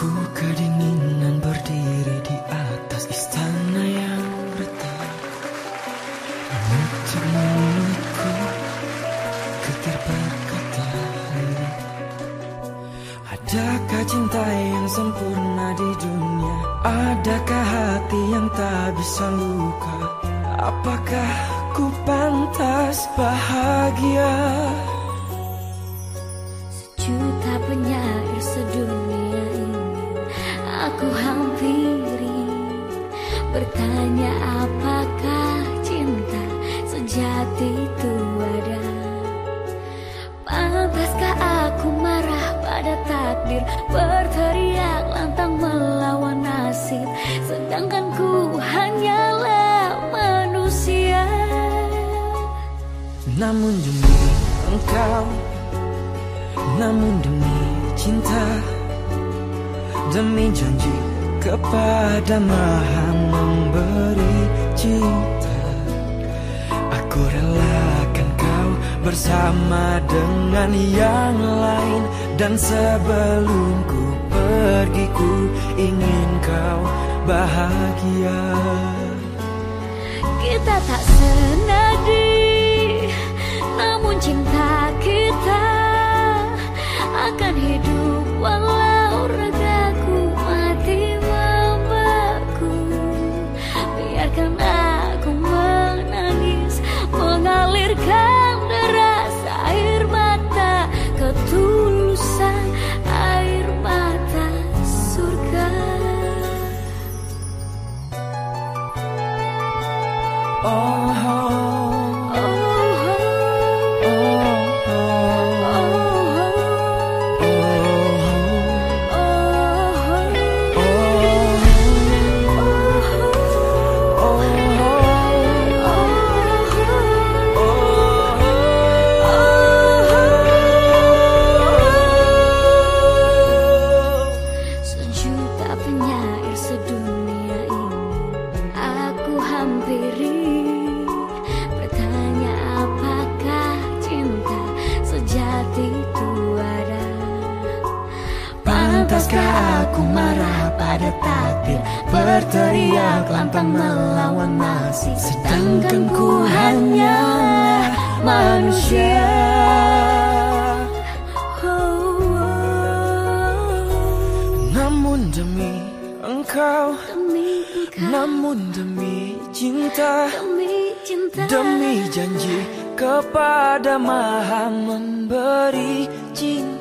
Aku kedinginan berdiri di atas istana yang retak. Menutup mulutku Getir berkata Adakah cinta yang sempurna di dunia? Adakah hati yang tak bisa luka? Apakah ku pantas bahagia? Sejuta penyair sedunia Aku hampiri. Bertanya apakah cinta sejati itu ada? Pantaskah aku marah pada takdir Berteriak lantang melawan nasib Sedangkan ku hanyalah manusia? Namun demi engkau Namun demi cinta Demi janji kepada maha memberi cinta Aku relakan kau bersama dengan yang lain. Dan sebelum ku pergi ku ingin kau bahagia. Kita tak senadi Namun cinta Oh, oh, Pantaskah aku marah pada takdir? Berteriak lantang melawan nasib. Sedangkan ku hanya manusia. Oh, Namun demi engkau Demi engkau. Namun demi cinta. Demi cinta. Demi janji kepada maha memberi cinta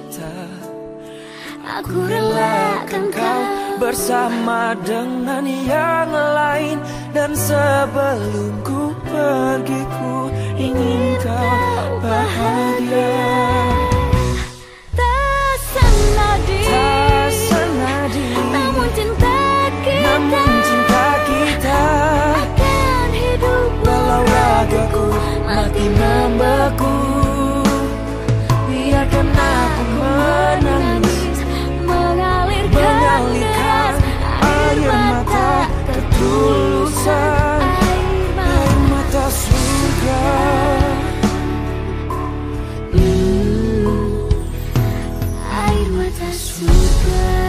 Aku relakan kau bersama dengan yang lain Dan sebelum ku pergi ku ingin kau bahagia Tulusan hmm. air mata surga. Mm, Air mata surga.